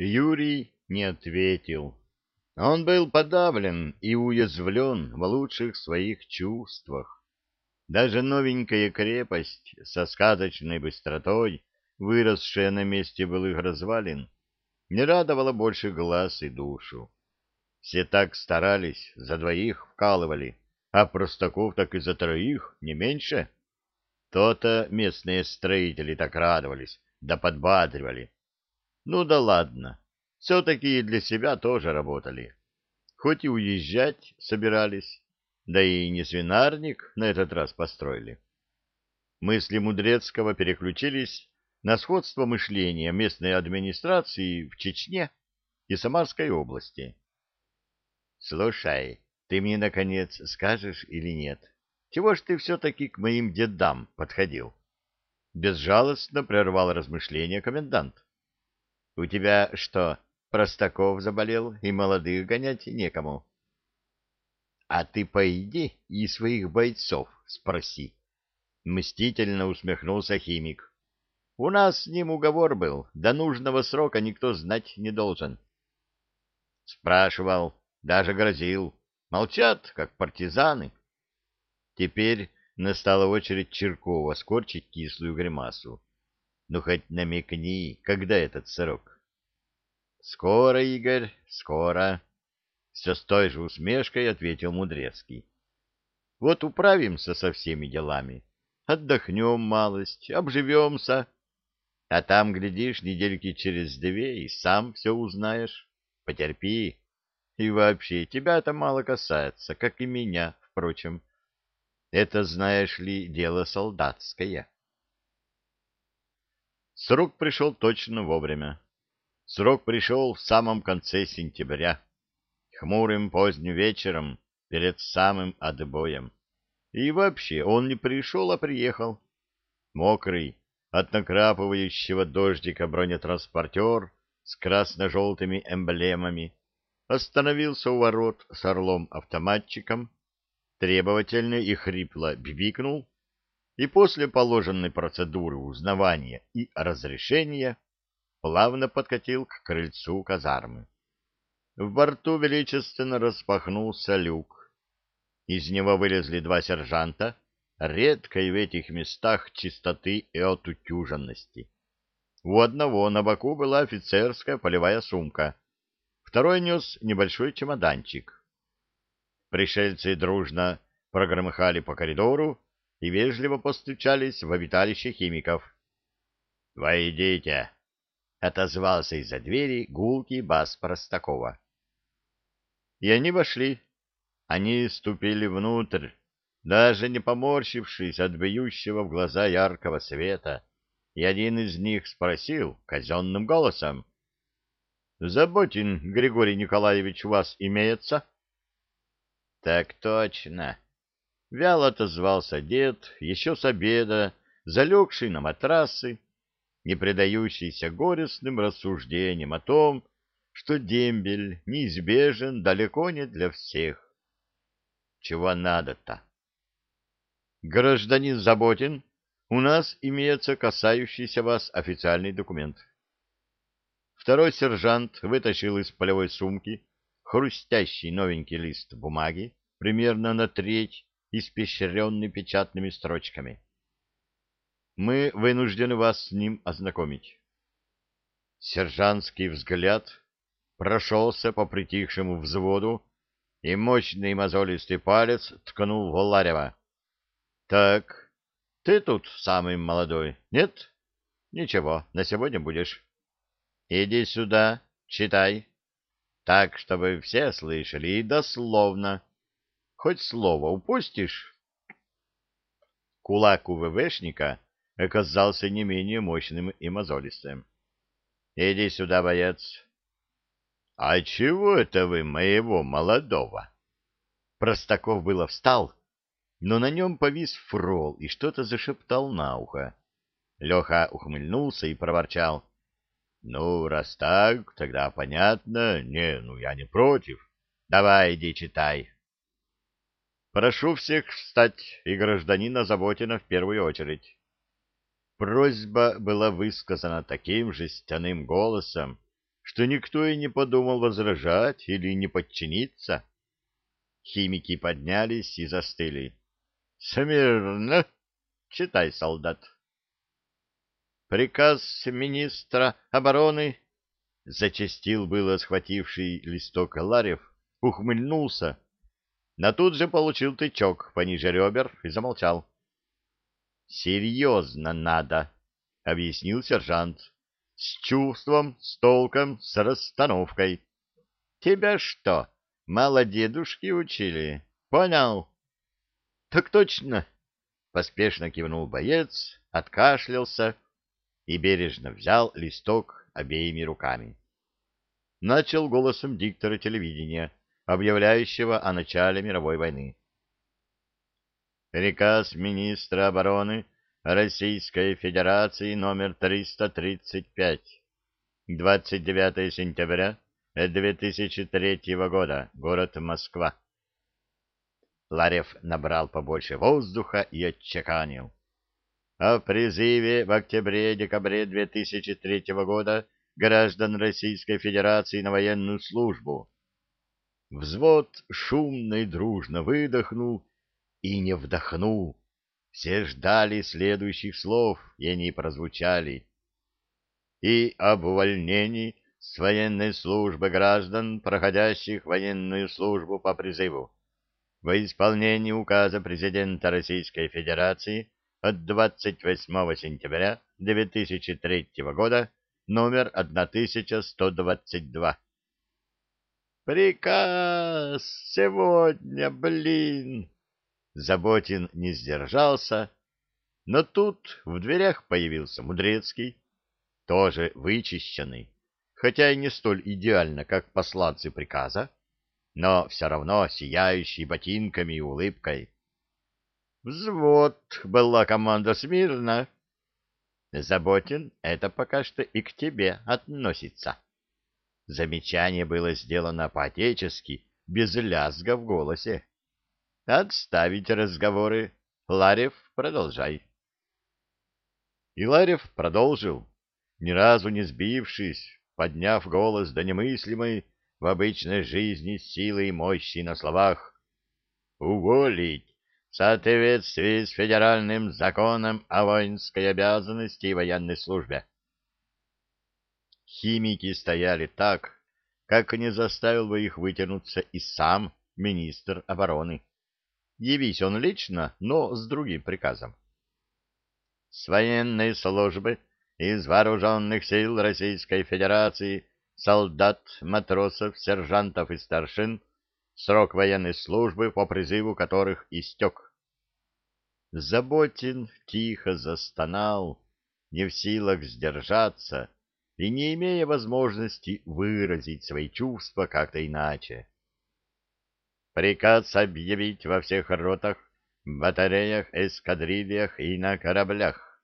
Юрий не ответил. Он был подавлен и уязвлен в лучших своих чувствах. Даже новенькая крепость со сказочной быстротой, выросшая на месте былых развалин, не радовала больше глаз и душу. Все так старались, за двоих вкалывали, а Простаков так и за троих, не меньше. То-то местные строители так радовались, да подбадривали. Ну да ладно, все-таки для себя тоже работали. Хоть и уезжать собирались, да и не свинарник на этот раз построили. Мысли Мудрецкого переключились на сходство мышления местной администрации в Чечне и Самарской области. «Слушай, ты мне, наконец, скажешь или нет, чего ж ты все-таки к моим дедам подходил?» Безжалостно прервал размышления комендант. «У тебя что, Простаков заболел, и молодых гонять некому?» «А ты пойди и своих бойцов спроси», — мстительно усмехнулся химик. «У нас с ним уговор был, до нужного срока никто знать не должен». «Спрашивал, даже грозил. Молчат, как партизаны». Теперь настала очередь Черкова скорчить кислую гримасу. Ну, хоть намекни, когда этот срок? — Скоро, Игорь, скоро. Все с той же усмешкой ответил Мудрецкий. — Вот управимся со всеми делами. Отдохнем малость, обживемся. А там, глядишь, недельки через две, и сам все узнаешь. Потерпи. И вообще, тебя это мало касается, как и меня, впрочем. Это, знаешь ли, дело солдатское. Срок пришел точно вовремя. Срок пришел в самом конце сентября, хмурым поздним вечером, перед самым отбоем. И вообще он не пришел, а приехал. Мокрый, от накрапывающего дождика бронетранспортер с красно-желтыми эмблемами остановился у ворот с орлом-автоматчиком, требовательно и хрипло бибикнул, и после положенной процедуры узнавания и разрешения плавно подкатил к крыльцу казармы. В борту величественно распахнулся люк. Из него вылезли два сержанта, редкой в этих местах чистоты и отутюженности. У одного на боку была офицерская полевая сумка, второй нес небольшой чемоданчик. Пришельцы дружно прогромыхали по коридору и вежливо постучались в обиталище химиков. «Войдите!» — отозвался из-за двери гулкий бас Простакова. И они вошли. Они ступили внутрь, даже не поморщившись от бьющего в глаза яркого света, и один из них спросил казенным голосом. — Заботин Григорий Николаевич у вас имеется? —— Так точно. Вяло отозвался дед, еще с обеда, залегший на матрасы, не предающийся горестным рассуждениям о том, что дембель неизбежен далеко не для всех. Чего надо-то? Гражданин Заботин, у нас имеется касающийся вас официальный документ. Второй сержант вытащил из полевой сумки хрустящий новенький лист бумаги, примерно на треть, испещренный печатными строчками. Мы вынуждены вас с ним ознакомить. Сержантский взгляд прошелся по притихшему взводу, и мощный мозолистый палец ткнул в Ларева. — Так, ты тут самый молодой, нет? Ничего, на сегодня будешь. Иди сюда, читай так, чтобы все слышали, и дословно. Хоть слово упустишь. Кулак у ВВшника оказался не менее мощным и мозолистым. — Иди сюда, боец. — А чего это вы моего молодого? Простаков было встал, но на нем повис фрол и что-то зашептал на ухо. Леха ухмыльнулся и проворчал. Ну, раз так, тогда понятно. Не, ну я не против. Давай, иди читай. Прошу всех встать, и гражданина Заботина в первую очередь. Просьба была высказана таким жестяным голосом, что никто и не подумал возражать или не подчиниться. Химики поднялись и застыли. — Смирно! Читай, солдат. Приказ министра обороны зачастил было схвативший листок Ларев, ухмыльнулся, но тут же получил тычок пониже ребер и замолчал. — Серьезно надо, — объяснил сержант. — С чувством, с толком, с расстановкой. — Тебя что, мало дедушки учили? Понял? — Так точно, — поспешно кивнул боец, откашлялся и бережно взял листок обеими руками. Начал голосом диктора телевидения, объявляющего о начале мировой войны. Приказ министра обороны Российской Федерации номер 335. 29 сентября 2003 года. Город Москва. Ларев набрал побольше воздуха и отчеканил о призыве в октябре-декабре 2003 года граждан Российской Федерации на военную службу. Взвод шумно и дружно выдохнул и не вдохнул. Все ждали следующих слов, и они прозвучали. И об увольнении с военной службы граждан, проходящих военную службу по призыву. Во исполнении указа президента Российской Федерации от 28 сентября 2003 года, номер 1122. «Приказ! Сегодня, блин!» Заботин не сдержался, но тут в дверях появился Мудрецкий, тоже вычищенный, хотя и не столь идеально, как посланцы приказа, но все равно сияющий ботинками и улыбкой. Взвод была команда смирно. Заботин, это пока что и к тебе относится. Замечание было сделано по-отечески, без лязга в голосе. Отставить разговоры. Ларев, продолжай. И Ларев продолжил, ни разу не сбившись, подняв голос до немыслимой в обычной жизни силы и мощи на словах. «Уволить в соответствии с федеральным законом о воинской обязанности и военной службе. Химики стояли так, как не заставил бы их вытянуться и сам министр обороны. Явись он лично, но с другим приказом. С военной службы из вооруженных сил Российской Федерации солдат, матросов, сержантов и старшин срок военной службы по призыву которых истек. Заботин тихо застонал, не в силах сдержаться и не имея возможности выразить свои чувства как-то иначе. Приказ объявить во всех ротах, батареях, эскадрильях и на кораблях.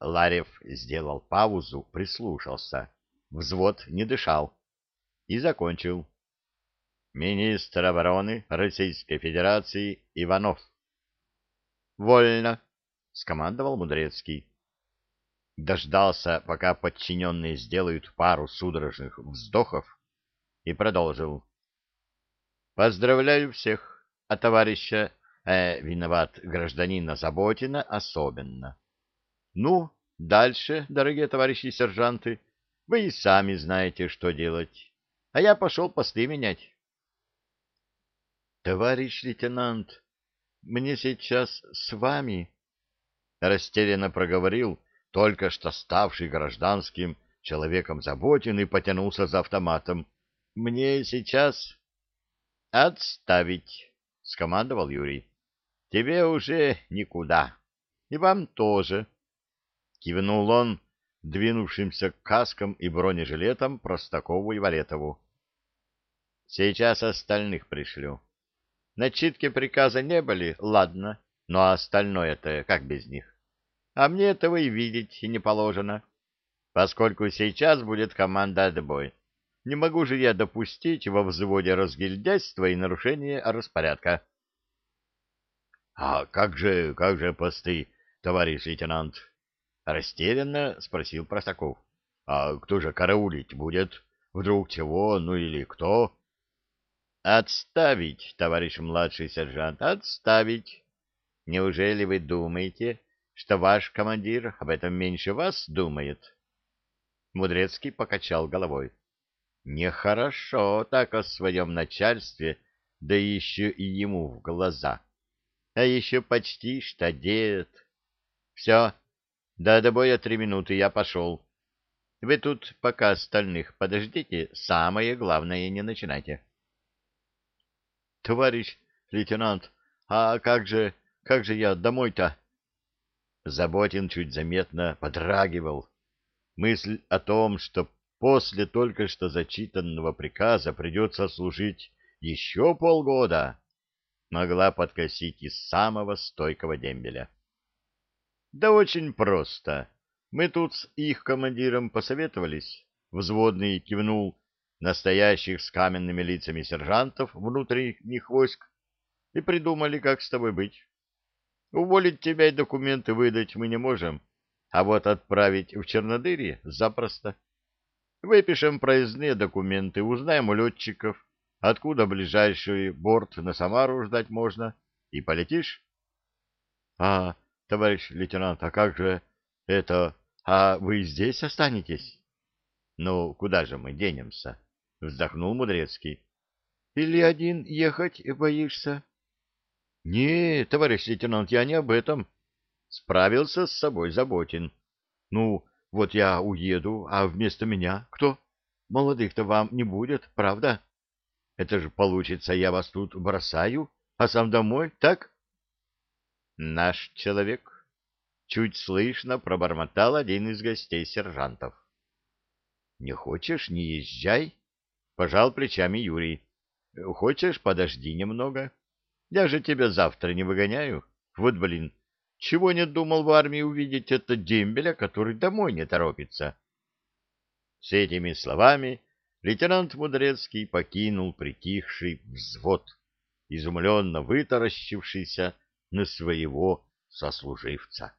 Ларев сделал паузу, прислушался. Взвод не дышал. И закончил министр обороны Российской Федерации Иванов. «Вольно!» — скомандовал Мудрецкий. Дождался, пока подчиненные сделают пару судорожных вздохов, и продолжил. «Поздравляю всех, а товарища, э, виноват гражданина Заботина особенно. Ну, дальше, дорогие товарищи сержанты, вы и сами знаете, что делать, а я пошел посты менять». — Товарищ лейтенант, мне сейчас с вами, — растерянно проговорил только что ставший гражданским человеком заботен и потянулся за автоматом. — Мне сейчас... — Отставить, — скомандовал Юрий. — Тебе уже никуда. И вам тоже. Кивнул он, двинувшимся к каскам и бронежилетам Простакову и Валетову. — Сейчас остальных пришлю. Начитки приказа не были, ладно, но остальное-то как без них? А мне этого и видеть и не положено, поскольку сейчас будет команда «Отбой». Не могу же я допустить во взводе разгильдяйства и нарушения распорядка. — А как же, как же посты, товарищ лейтенант? — растерянно спросил Простаков. — А кто же караулить будет? Вдруг чего, ну или кто? Отставить, товарищ младший сержант, отставить. Неужели вы думаете, что ваш командир об этом меньше вас думает? Мудрецкий покачал головой. Нехорошо так о своем начальстве, да еще и ему в глаза. А еще почти что дед. Все, до добоя три минуты, я пошел. Вы тут пока остальных подождите, самое главное не начинайте. Товарищ лейтенант, а как же, как же я домой-то? Заботин чуть заметно подрагивал. Мысль о том, что после только что зачитанного приказа придется служить еще полгода, могла подкосить из самого стойкого дембеля. Да очень просто. Мы тут с их командиром посоветовались. Взводный кивнул настоящих с каменными лицами сержантов внутренних войск и придумали, как с тобой быть. Уволить тебя и документы выдать мы не можем, а вот отправить в Чернодырье запросто. Выпишем проездные документы, узнаем у летчиков, откуда ближайший борт на Самару ждать можно, и полетишь. — А, товарищ лейтенант, а как же это а вы здесь останетесь? — Ну, куда же мы денемся? — вздохнул Мудрецкий. — Или один ехать боишься? — Не, товарищ лейтенант, я не об этом. Справился с собой Заботин. — Ну, вот я уеду, а вместо меня кто? Молодых-то вам не будет, правда? Это же получится, я вас тут бросаю, а сам домой, так? — Наш человек, чуть слышно пробормотал один из гостей сержантов. «Не хочешь — не езжай», — пожал плечами Юрий. «Хочешь — подожди немного. Я же тебя завтра не выгоняю. Вот, блин, чего не думал в армии увидеть это дембеля, который домой не торопится». С этими словами лейтенант Мудрецкий покинул притихший взвод, изумленно вытаращившийся на своего сослуживца.